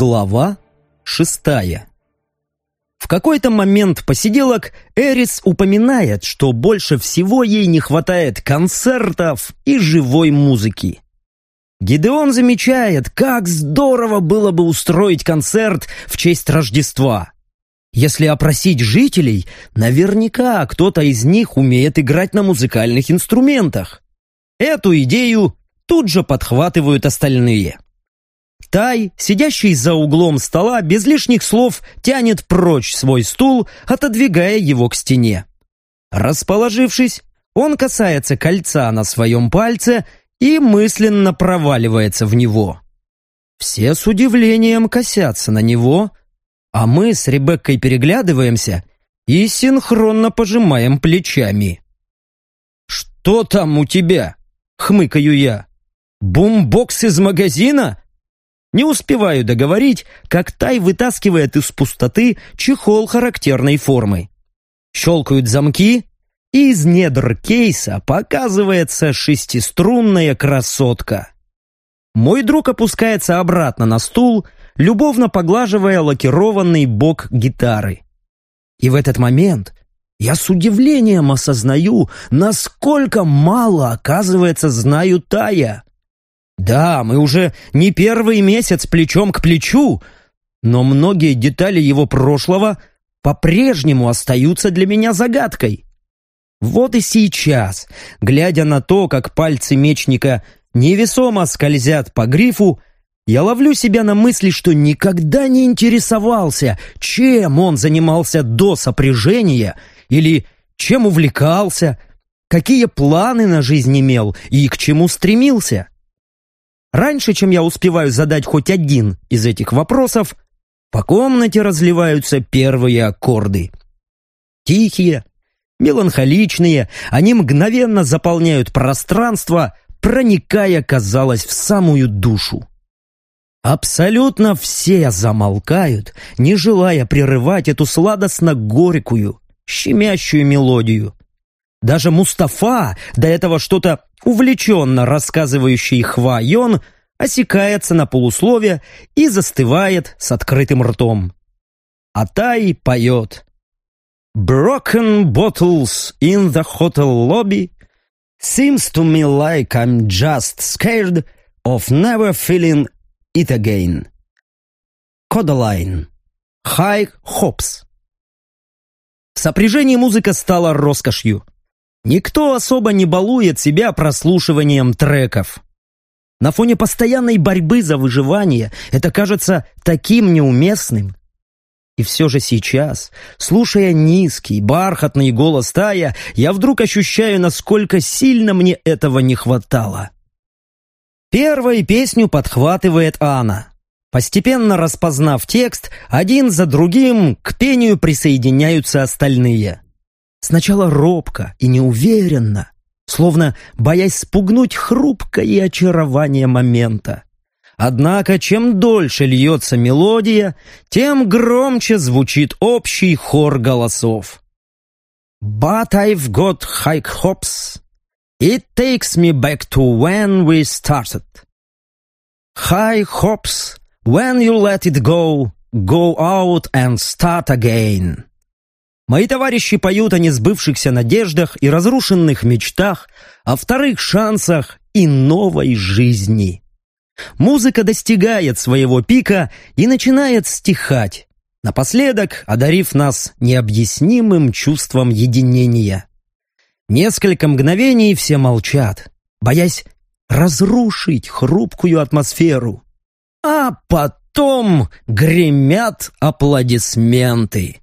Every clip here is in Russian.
Глава шестая В какой-то момент посиделок Эрис упоминает, что больше всего ей не хватает концертов и живой музыки. Гидеон замечает, как здорово было бы устроить концерт в честь Рождества. Если опросить жителей, наверняка кто-то из них умеет играть на музыкальных инструментах. Эту идею тут же подхватывают остальные. Тай, сидящий за углом стола, без лишних слов тянет прочь свой стул, отодвигая его к стене. Расположившись, он касается кольца на своем пальце и мысленно проваливается в него. Все с удивлением косятся на него, а мы с Ребеккой переглядываемся и синхронно пожимаем плечами. «Что там у тебя?» — хмыкаю я. «Бумбокс из магазина?» Не успеваю договорить, как Тай вытаскивает из пустоты чехол характерной формы. Щелкают замки, и из недр кейса показывается шестиструнная красотка. Мой друг опускается обратно на стул, любовно поглаживая лакированный бок гитары. И в этот момент я с удивлением осознаю, насколько мало, оказывается, знаю Тая. Да, мы уже не первый месяц плечом к плечу, но многие детали его прошлого по-прежнему остаются для меня загадкой. Вот и сейчас, глядя на то, как пальцы мечника невесомо скользят по грифу, я ловлю себя на мысли, что никогда не интересовался, чем он занимался до сопряжения или чем увлекался, какие планы на жизнь имел и к чему стремился. Раньше, чем я успеваю задать хоть один из этих вопросов, по комнате разливаются первые аккорды. Тихие, меланхоличные, они мгновенно заполняют пространство, проникая, казалось, в самую душу. Абсолютно все замолкают, не желая прерывать эту сладостно-горькую, щемящую мелодию. Даже Мустафа, до этого что-то увлеченно рассказывающий Хва Йон, осекается на полуслове и застывает с открытым ртом. А Тай поет «Broken bottles in the hotel lobby seems to me like I'm just scared of never feeling it again». Codaline. High Hopes. В сопряжении музыка стала роскошью. Никто особо не балует себя прослушиванием треков. На фоне постоянной борьбы за выживание это кажется таким неуместным. И все же сейчас, слушая низкий, бархатный голос Тая, я вдруг ощущаю, насколько сильно мне этого не хватало. Первой песню подхватывает Анна. Постепенно распознав текст, один за другим к пению присоединяются остальные. Сначала робко и неуверенно, словно боясь спугнуть хрупкое очарование момента. Однако, чем дольше льется мелодия, тем громче звучит общий хор голосов. But I've got high hopes. It takes me back to when we started. High hopes, when you let it go, go out and start again. Мои товарищи поют о несбывшихся надеждах и разрушенных мечтах, о вторых шансах и новой жизни. Музыка достигает своего пика и начинает стихать, напоследок одарив нас необъяснимым чувством единения. Несколько мгновений все молчат, боясь разрушить хрупкую атмосферу. А потом гремят аплодисменты.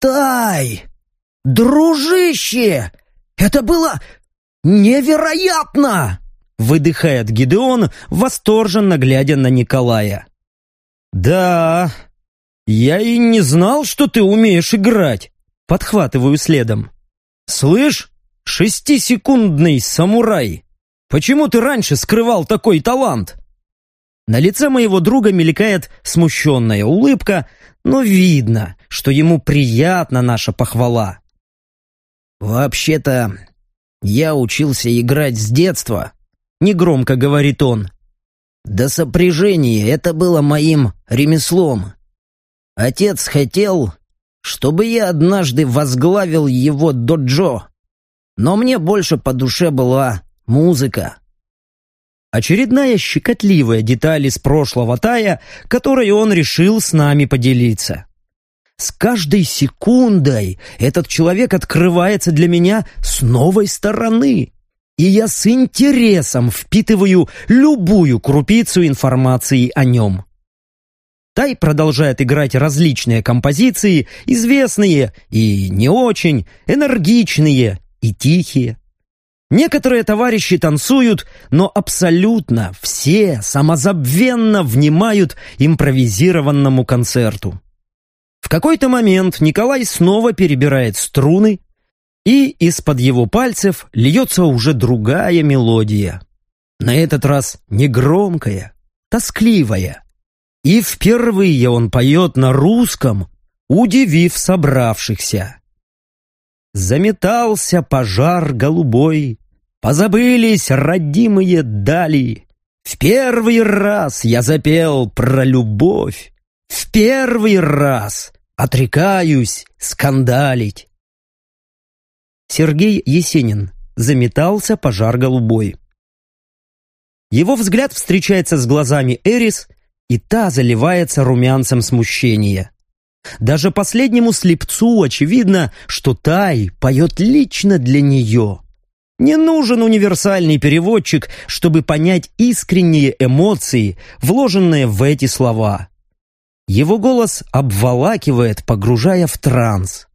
«Тай! Дружище! Это было невероятно!» Выдыхает Гидеон, восторженно глядя на Николая. «Да, я и не знал, что ты умеешь играть!» Подхватываю следом. «Слышь, шестисекундный самурай, почему ты раньше скрывал такой талант?» На лице моего друга мелькает смущенная улыбка, но видно, что ему приятна наша похвала. «Вообще-то, я учился играть с детства», — негромко говорит он. До сопряжения это было моим ремеслом. Отец хотел, чтобы я однажды возглавил его доджо, но мне больше по душе была музыка. Очередная щекотливая деталь из прошлого Тая, которой он решил с нами поделиться. С каждой секундой этот человек открывается для меня с новой стороны, и я с интересом впитываю любую крупицу информации о нем. Тай продолжает играть различные композиции, известные и не очень, энергичные и тихие. Некоторые товарищи танцуют, но абсолютно все самозабвенно внимают импровизированному концерту. В какой-то момент Николай снова перебирает струны, и из-под его пальцев льется уже другая мелодия. На этот раз негромкая, тоскливая. И впервые он поет на русском, удивив собравшихся. Заметался пожар голубой, Позабылись родимые дали. В первый раз я запел про любовь. В первый раз отрекаюсь скандалить. Сергей Есенин. Заметался пожар голубой. Его взгляд встречается с глазами Эрис, и та заливается румянцем смущения. Даже последнему слепцу очевидно, что Тай поет лично для нее. Не нужен универсальный переводчик, чтобы понять искренние эмоции, вложенные в эти слова. Его голос обволакивает, погружая в транс.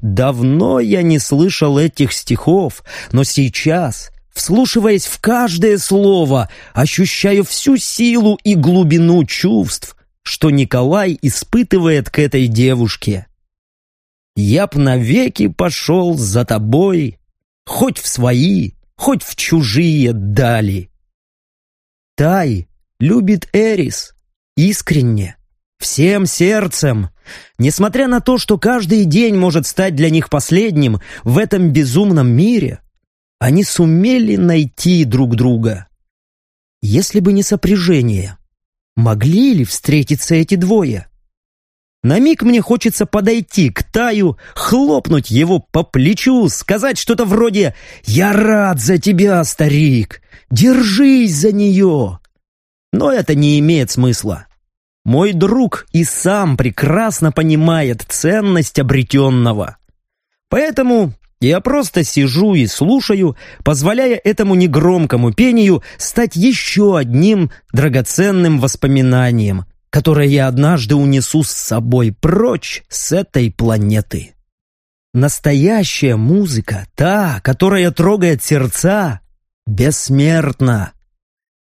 Давно я не слышал этих стихов, но сейчас, вслушиваясь в каждое слово, ощущаю всю силу и глубину чувств, что Николай испытывает к этой девушке. «Я б навеки пошел за тобой, хоть в свои, хоть в чужие дали. Тай любит Эрис искренне, всем сердцем, несмотря на то, что каждый день может стать для них последним в этом безумном мире, они сумели найти друг друга. Если бы не сопряжение, могли ли встретиться эти двое? На миг мне хочется подойти к Таю, хлопнуть его по плечу, сказать что-то вроде «Я рад за тебя, старик! Держись за нее!» Но это не имеет смысла. Мой друг и сам прекрасно понимает ценность обретенного. Поэтому я просто сижу и слушаю, позволяя этому негромкому пению стать еще одним драгоценным воспоминанием, которое я однажды унесу с собой прочь с этой планеты. Настоящая музыка, та, которая трогает сердца, бессмертна.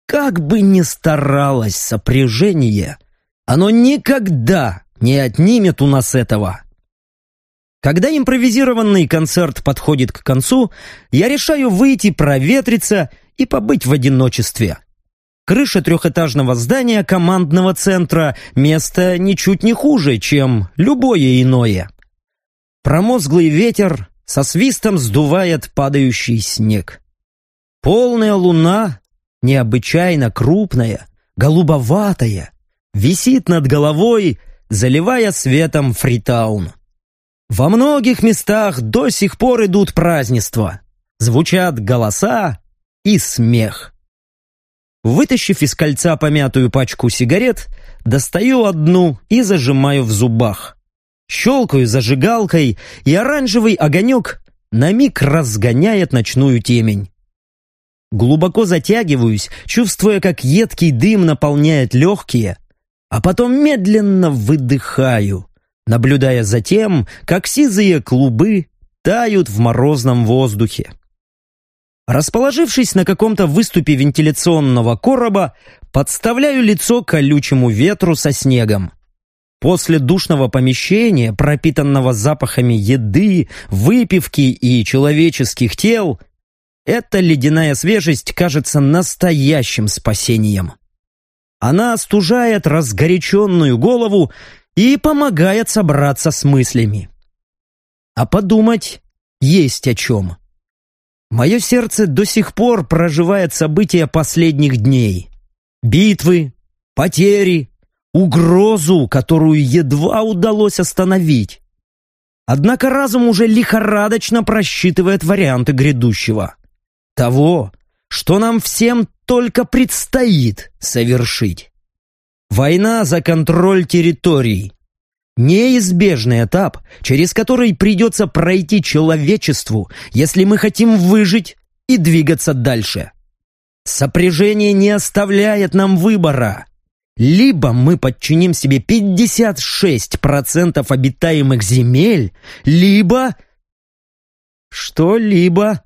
Как бы ни старалось сопряжение, оно никогда не отнимет у нас этого. Когда импровизированный концерт подходит к концу, я решаю выйти проветриться и побыть в одиночестве. Крыша трехэтажного здания командного центра – место ничуть не хуже, чем любое иное. Промозглый ветер со свистом сдувает падающий снег. Полная луна, необычайно крупная, голубоватая, висит над головой, заливая светом Фритаун. Во многих местах до сих пор идут празднества. Звучат голоса и смех. Вытащив из кольца помятую пачку сигарет, достаю одну и зажимаю в зубах. Щелкаю зажигалкой, и оранжевый огонек на миг разгоняет ночную темень. Глубоко затягиваюсь, чувствуя, как едкий дым наполняет легкие, а потом медленно выдыхаю, наблюдая за тем, как сизые клубы тают в морозном воздухе. Расположившись на каком-то выступе вентиляционного короба, подставляю лицо колючему ветру со снегом. После душного помещения, пропитанного запахами еды, выпивки и человеческих тел, эта ледяная свежесть кажется настоящим спасением. Она остужает разгоряченную голову и помогает собраться с мыслями. А подумать есть о чем. Мое сердце до сих пор проживает события последних дней. Битвы, потери, угрозу, которую едва удалось остановить. Однако разум уже лихорадочно просчитывает варианты грядущего. Того, что нам всем только предстоит совершить. Война за контроль территорий. Неизбежный этап, через который придется пройти человечеству, если мы хотим выжить и двигаться дальше. Сопряжение не оставляет нам выбора. Либо мы подчиним себе 56% обитаемых земель, либо... Что-либо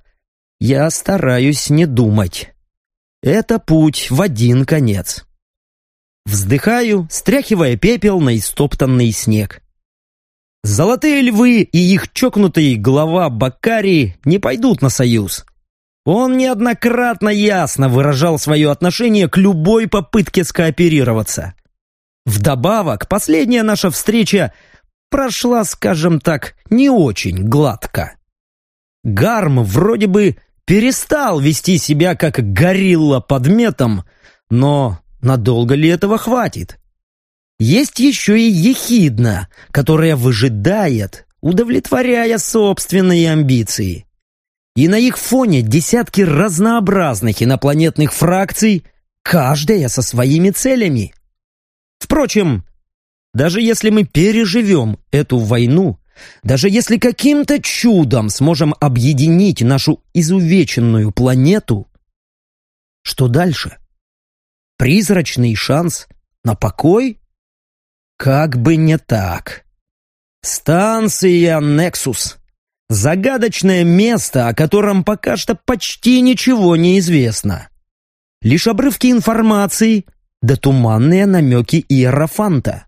я стараюсь не думать. Это путь в один конец. Вздыхаю, стряхивая пепел на истоптанный снег. Золотые львы и их чокнутый глава Бакари не пойдут на союз. Он неоднократно ясно выражал свое отношение к любой попытке скооперироваться. Вдобавок, последняя наша встреча прошла, скажем так, не очень гладко. Гарм вроде бы перестал вести себя как горилла под метом, но надолго ли этого хватит? Есть еще и ехидна, которая выжидает, удовлетворяя собственные амбиции. И на их фоне десятки разнообразных инопланетных фракций, каждая со своими целями. Впрочем, даже если мы переживем эту войну, даже если каким-то чудом сможем объединить нашу изувеченную планету, что дальше? Призрачный шанс на покой? Как бы не так. Станция «Нексус» — загадочное место, о котором пока что почти ничего не известно. Лишь обрывки информации да туманные намеки Иерофанта.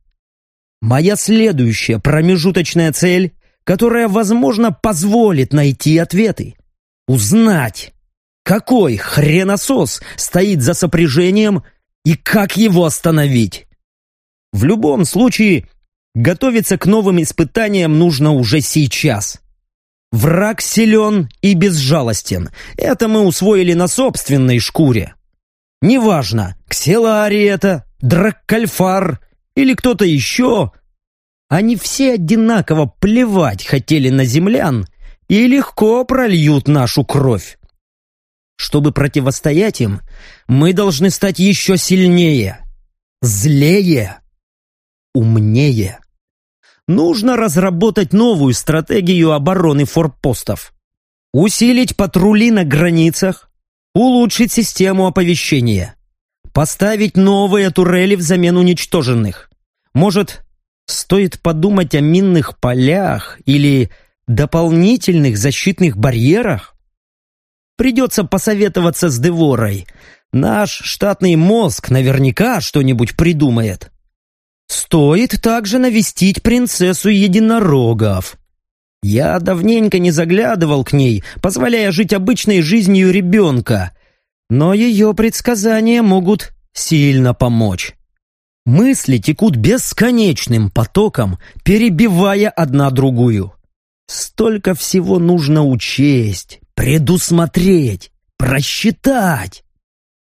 Моя следующая промежуточная цель, которая, возможно, позволит найти ответы. Узнать, какой хреносос стоит за сопряжением и как его остановить. В любом случае, готовиться к новым испытаниям нужно уже сейчас. Враг силен и безжалостен. Это мы усвоили на собственной шкуре. Неважно, Кселари это, Драккальфар или кто-то еще, они все одинаково плевать хотели на землян и легко прольют нашу кровь. Чтобы противостоять им, мы должны стать еще сильнее, злее, умнее. Нужно разработать новую стратегию обороны форпостов, усилить патрули на границах, улучшить систему оповещения, Поставить новые турели взамен уничтоженных. Может, стоит подумать о минных полях или дополнительных защитных барьерах? Придется посоветоваться с Деворой. Наш штатный мозг наверняка что-нибудь придумает. Стоит также навестить принцессу единорогов. Я давненько не заглядывал к ней, позволяя жить обычной жизнью ребенка, но ее предсказания могут сильно помочь. Мысли текут бесконечным потоком, перебивая одна другую. Столько всего нужно учесть, предусмотреть, просчитать.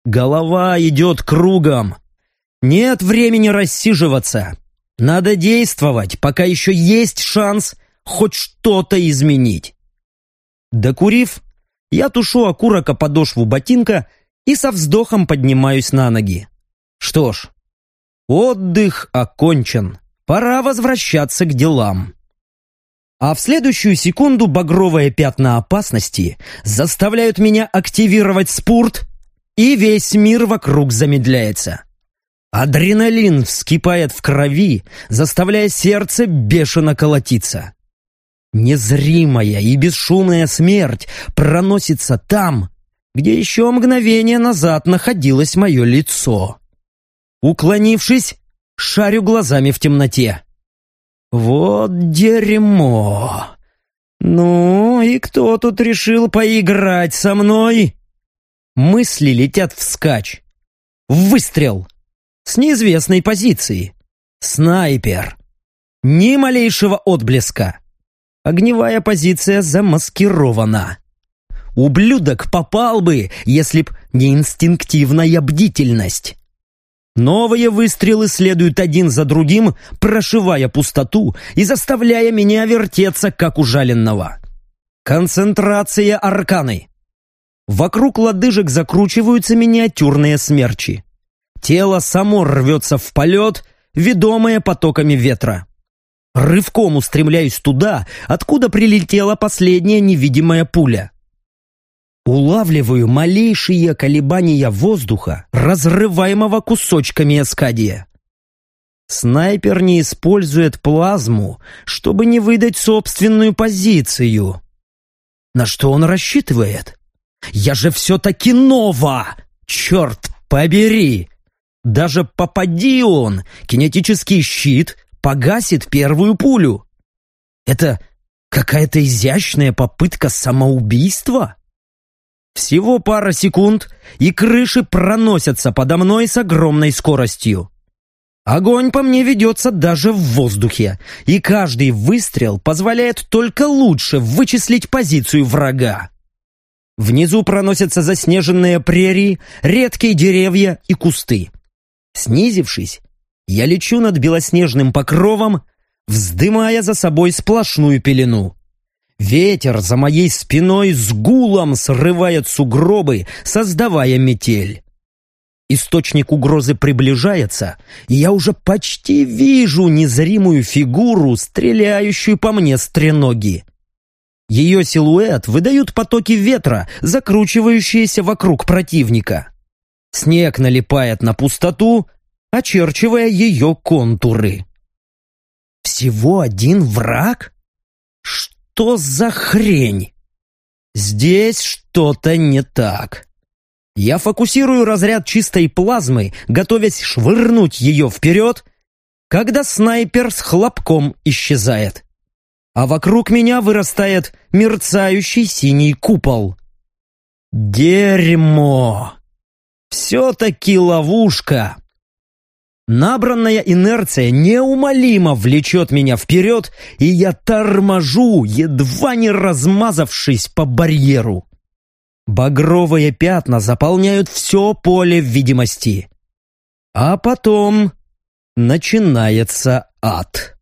Голова идет кругом. Нет времени рассиживаться. Надо действовать, пока еще есть шанс хоть что-то изменить. Докурив, я тушу окурок о подошву ботинка и со вздохом поднимаюсь на ноги. Что ж, отдых окончен. Пора возвращаться к делам. А в следующую секунду багровые пятна опасности заставляют меня активировать спорт, и весь мир вокруг замедляется. Адреналин вскипает в крови, заставляя сердце бешено колотиться. Незримая и бесшумная смерть проносится там, где еще мгновение назад находилось мое лицо. Уклонившись, шарю глазами в темноте. Вот дерьмо! Ну, и кто тут решил поиграть со мной? Мысли летят вскачь. Выстрел! С неизвестной позиции. Снайпер. Ни малейшего отблеска. Огневая позиция замаскирована. Ублюдок попал бы, если б не инстинктивная бдительность. Новые выстрелы следуют один за другим, прошивая пустоту и заставляя меня вертеться, как ужаленного. Концентрация арканы. Вокруг лодыжек закручиваются миниатюрные смерчи. Тело само рвется в полет, ведомое потоками ветра. Рывком устремляюсь туда, откуда прилетела последняя невидимая пуля. Улавливаю малейшие колебания воздуха, разрываемого кусочками эскадия. Снайпер не использует плазму, чтобы не выдать собственную позицию. На что он рассчитывает? Я же все-таки Нова! Черт побери! Даже попади он, кинетический щит погасит первую пулю. Это какая-то изящная попытка самоубийства? Всего пара секунд, и крыши проносятся подо мной с огромной скоростью. Огонь по мне ведется даже в воздухе, и каждый выстрел позволяет только лучше вычислить позицию врага. Внизу проносятся заснеженные прерии, редкие деревья и кусты. Снизившись, я лечу над белоснежным покровом, вздымая за собой сплошную пелену. Ветер за моей спиной с гулом срывает сугробы, создавая метель. Источник угрозы приближается, и я уже почти вижу незримую фигуру, стреляющую по мне с. Ее силуэт выдают потоки ветра, закручивающиеся вокруг противника. Снег налипает на пустоту, очерчивая ее контуры. Всего один враг? Что? Что за хрень? Здесь что-то не так. Я фокусирую разряд чистой плазмы, готовясь швырнуть ее вперед, когда снайпер с хлопком исчезает. А вокруг меня вырастает мерцающий синий купол. Дерьмо! Все-таки ловушка. Набранная инерция неумолимо влечет меня вперед, и я торможу, едва не размазавшись по барьеру. Багровые пятна заполняют все поле видимости. А потом начинается ад.